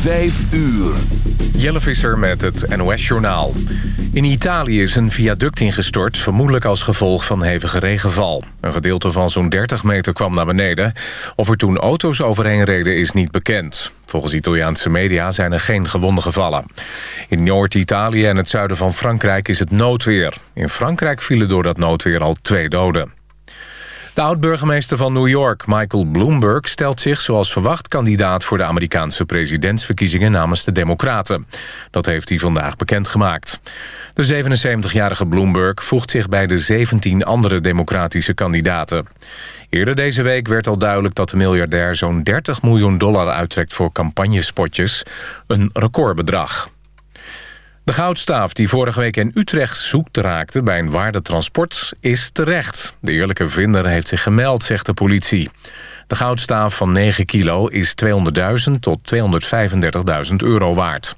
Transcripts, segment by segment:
Vijf uur. Jelle Visser met het NOS-journaal. In Italië is een viaduct ingestort, vermoedelijk als gevolg van hevige regenval. Een gedeelte van zo'n 30 meter kwam naar beneden. Of er toen auto's overheen reden is niet bekend. Volgens Italiaanse media zijn er geen gewonden gevallen. In Noord-Italië en het zuiden van Frankrijk is het noodweer. In Frankrijk vielen door dat noodweer al twee doden. De oud-burgemeester van New York, Michael Bloomberg... stelt zich zoals verwacht kandidaat voor de Amerikaanse presidentsverkiezingen... namens de Democraten. Dat heeft hij vandaag bekendgemaakt. De 77-jarige Bloomberg voegt zich bij de 17 andere democratische kandidaten. Eerder deze week werd al duidelijk dat de miljardair zo'n 30 miljoen dollar uittrekt voor campagnespotjes. Een recordbedrag. De goudstaaf die vorige week in Utrecht zoekt raakte bij een waardetransport is terecht. De eerlijke vinder heeft zich gemeld, zegt de politie. De goudstaaf van 9 kilo is 200.000 tot 235.000 euro waard.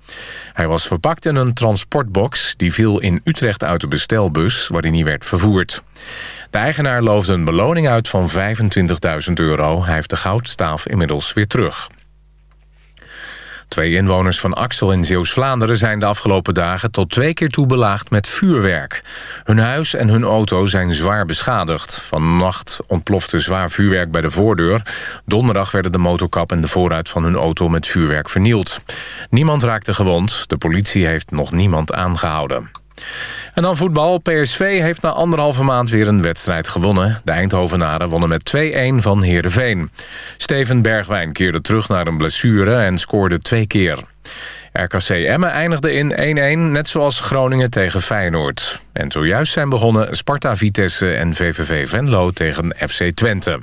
Hij was verpakt in een transportbox die viel in Utrecht uit de bestelbus waarin hij werd vervoerd. De eigenaar loofde een beloning uit van 25.000 euro. Hij heeft de goudstaaf inmiddels weer terug. Twee inwoners van Axel in Zeeuws-Vlaanderen zijn de afgelopen dagen tot twee keer toe belaagd met vuurwerk. Hun huis en hun auto zijn zwaar beschadigd. Vannacht ontplofte zwaar vuurwerk bij de voordeur. Donderdag werden de motorkap en de voorruit van hun auto met vuurwerk vernield. Niemand raakte gewond. De politie heeft nog niemand aangehouden. En dan voetbal. PSV heeft na anderhalve maand weer een wedstrijd gewonnen. De Eindhovenaren wonnen met 2-1 van Heerenveen. Steven Bergwijn keerde terug naar een blessure en scoorde twee keer. RKC Emmen eindigde in 1-1, net zoals Groningen tegen Feyenoord. En zojuist zijn begonnen Sparta Vitesse en VVV Venlo tegen FC Twente.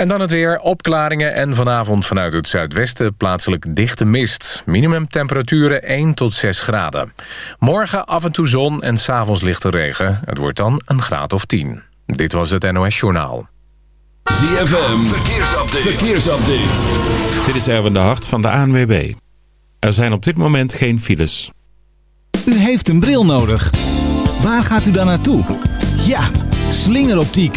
En dan het weer, opklaringen en vanavond vanuit het zuidwesten plaatselijk dichte mist. Minimumtemperaturen 1 tot 6 graden. Morgen af en toe zon en s'avonds lichte regen. Het wordt dan een graad of 10. Dit was het NOS Journaal. ZFM, verkeersupdate. verkeersupdate. Dit is Erwin de Hart van de ANWB. Er zijn op dit moment geen files. U heeft een bril nodig. Waar gaat u dan naartoe? Ja, slingeroptiek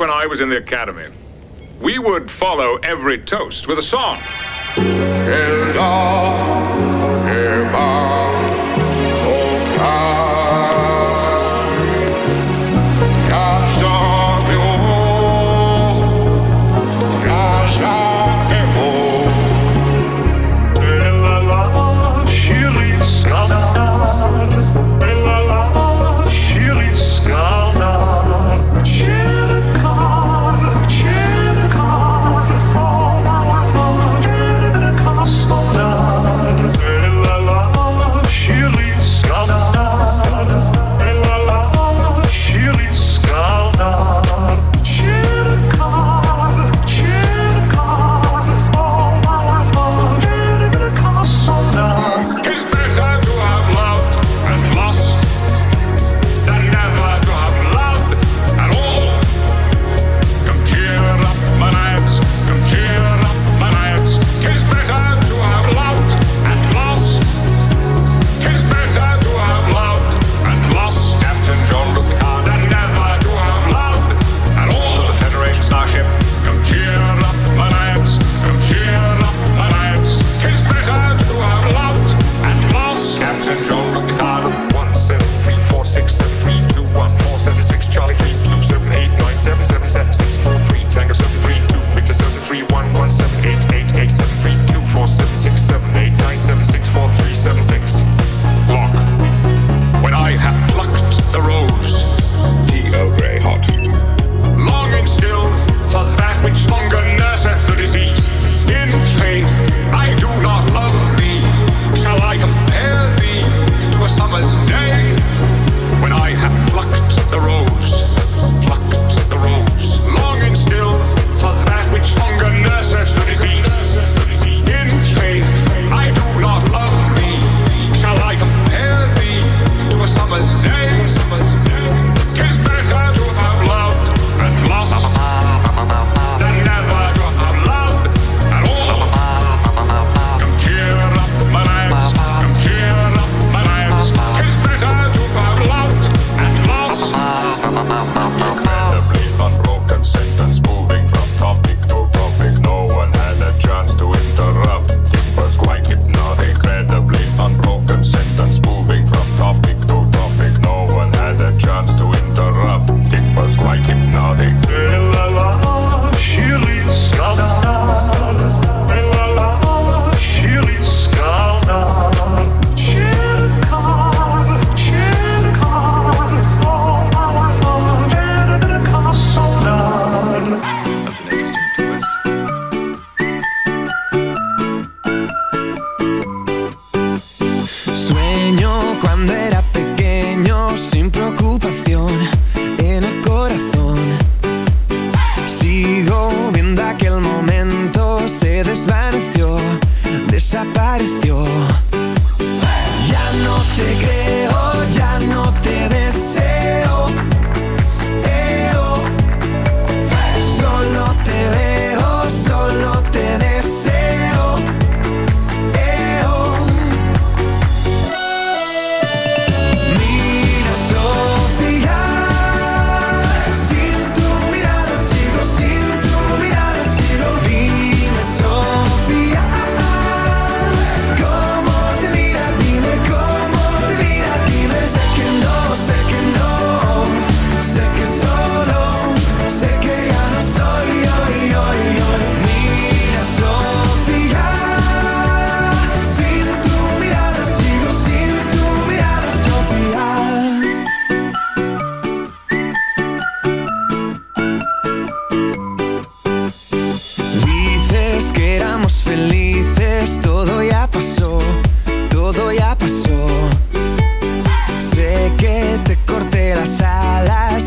When I was in the academy, we would follow every toast with a song.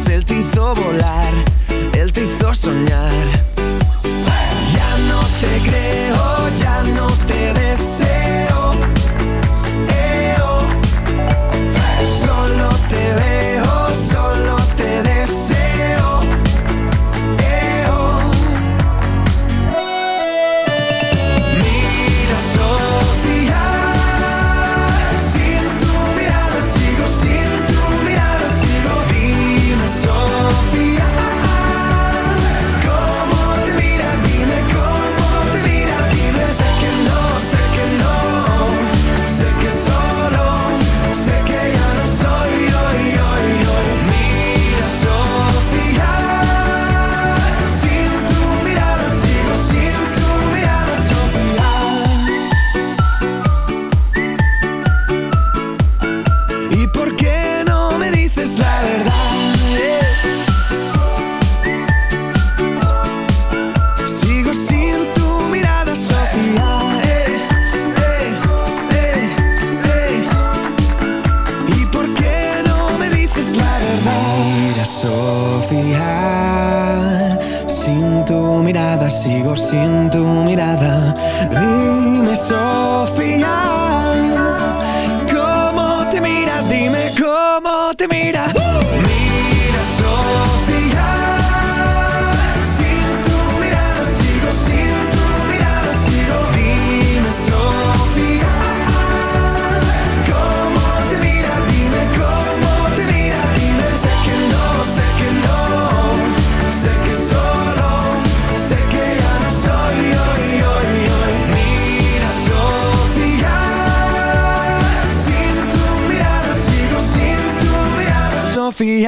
Él te hizo volar, Él te hizo soñar. You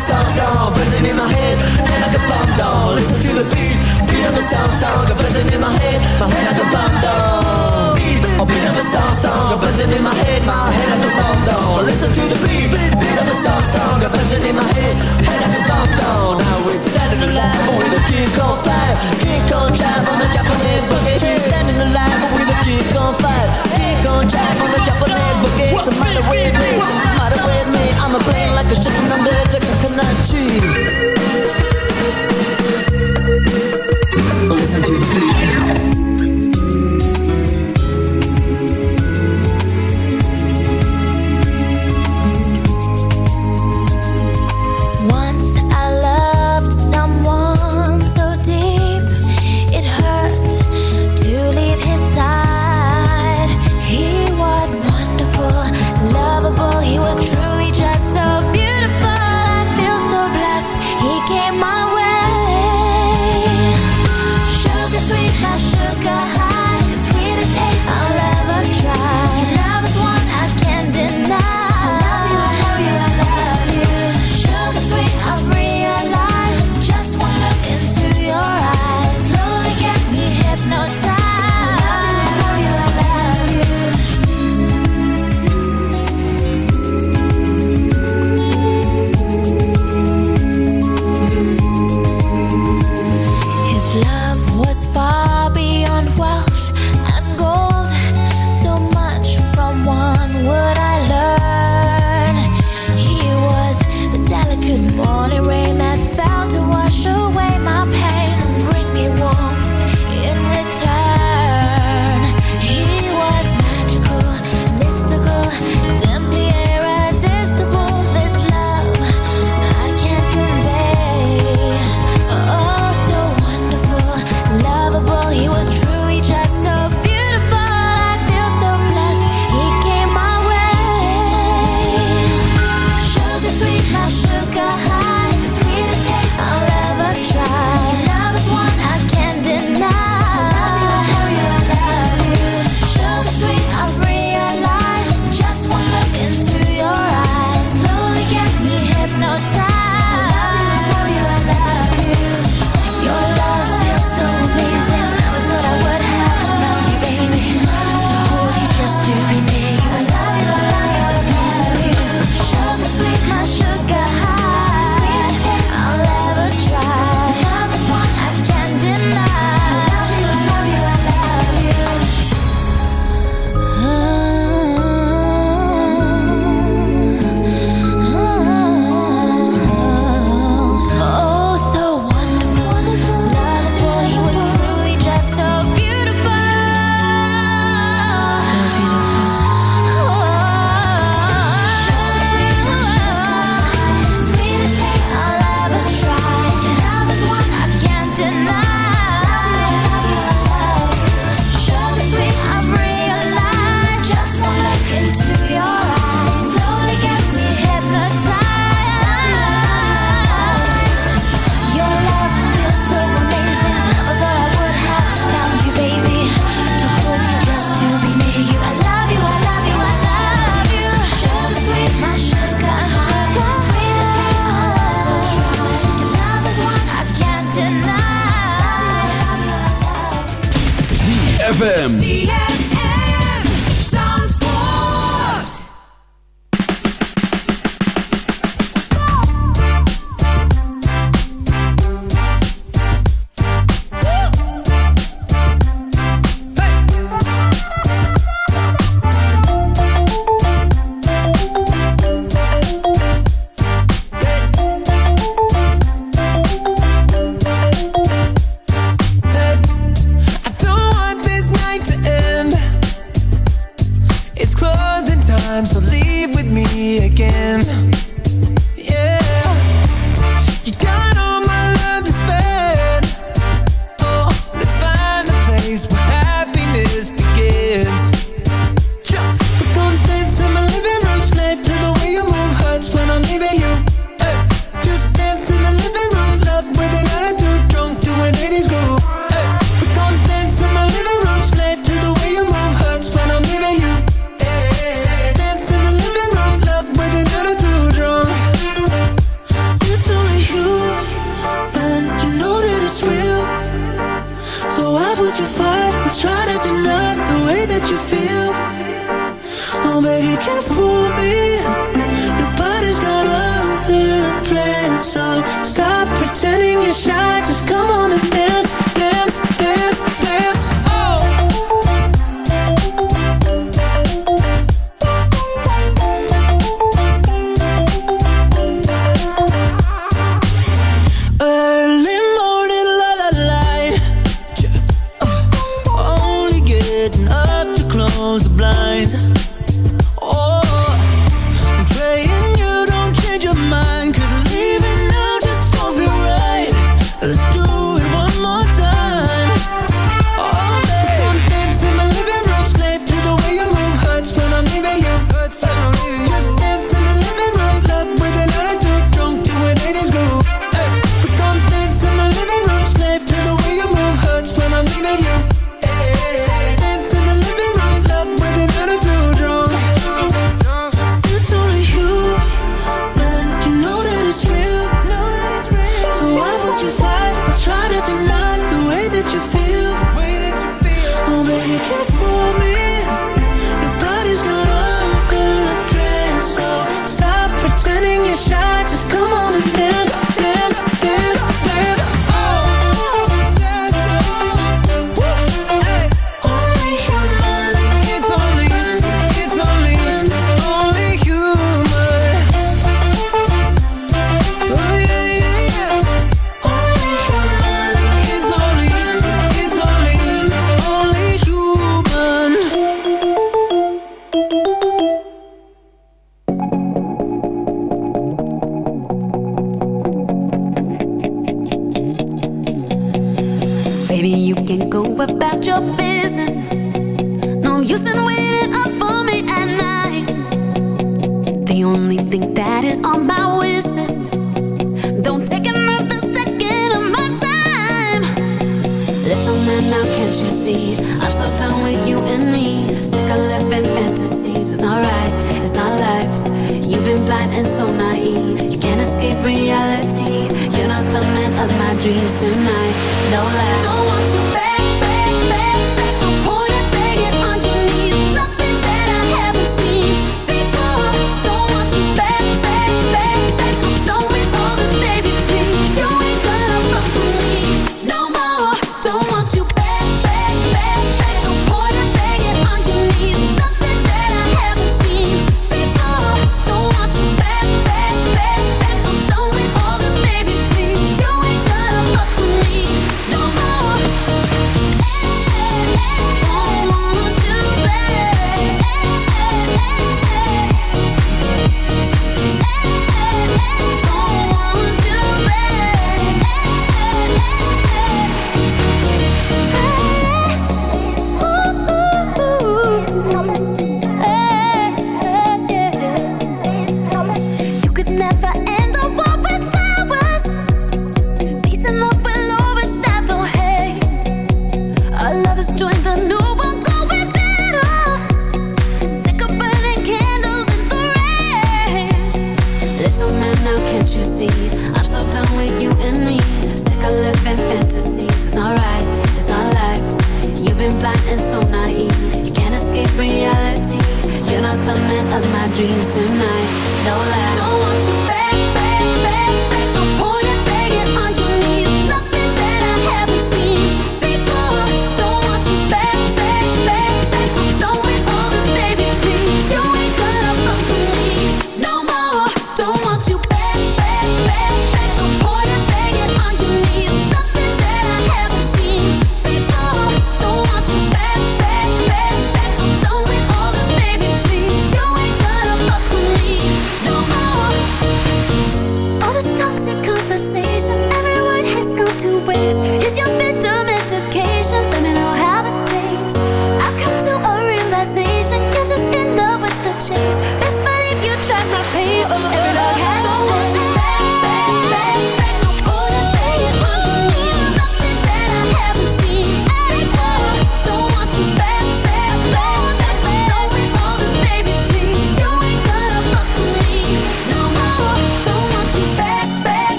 sound sound buzzing in my head, head like a bomb down. Listen to the beat, beat of a sound sound, got buzzing in my head, my head like a bomb down. Beat, beat of a sound sound, got buzzing in my head, my head like a bomb down. Listen to the beat, beat of a sound sound, got buzzing in my head, head like a bomb down. Now we're standing alive with a kick on fire, kick on drive on the Japanese boogie. We're standing alive with the kick on fire, kick on drive on the Japanese boogie. What's the matter with me? What's the matter with me? I'm a brain like a shit under the cannot achieve ZFM. eyes reality. You're not the man of my dreams tonight. Don't lie. Don't want you.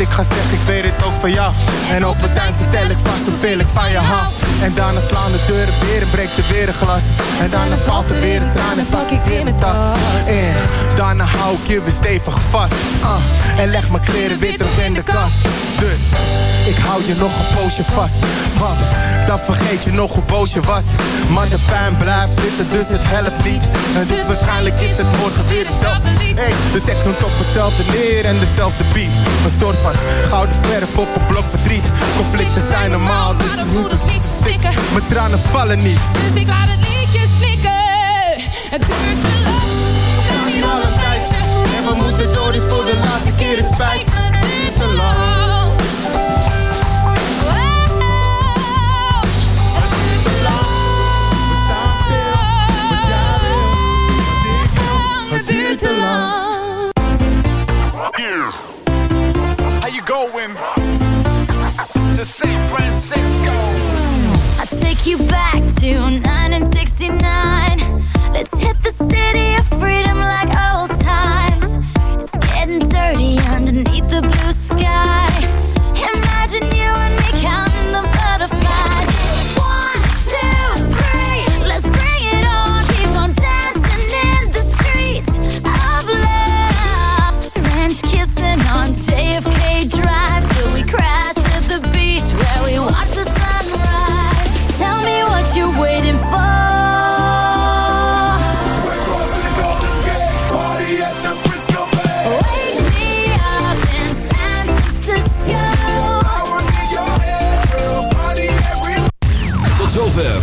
ik ga zeggen, ik weet het ook van jou. En op vertel ik vast hoeveel ik van je hou. En daarna slaan de deuren weer en breekt er weer een glas. En daarna valt er weer een traan en pak ik weer mijn tas. En daarna hou ik je weer stevig vast. Ah. En leg mijn kleren weer terug in de kast. Dus ik hou je nog een poosje vast. Want dan vergeet je nog hoe boos je was. Maar de pijn blijft zitten, dus het helpt niet. En dus, dus waarschijnlijk is het morgen weer de tekst noemt op hetzelfde neer en dezelfde beat. Een soort van gouden verf op een blok verdriet. Conflict Conflicten zijn normaal, dus niet verstikken. Mijn tranen vallen niet, dus ik laat het liedje snikken. Het duurt te lang, we gaan hier al een tijdje. En we moeten door, dus voor de laatste keer het spijt me. Het duurt te lang. Het duurt te lang. To San Francisco. I take you back to 1969.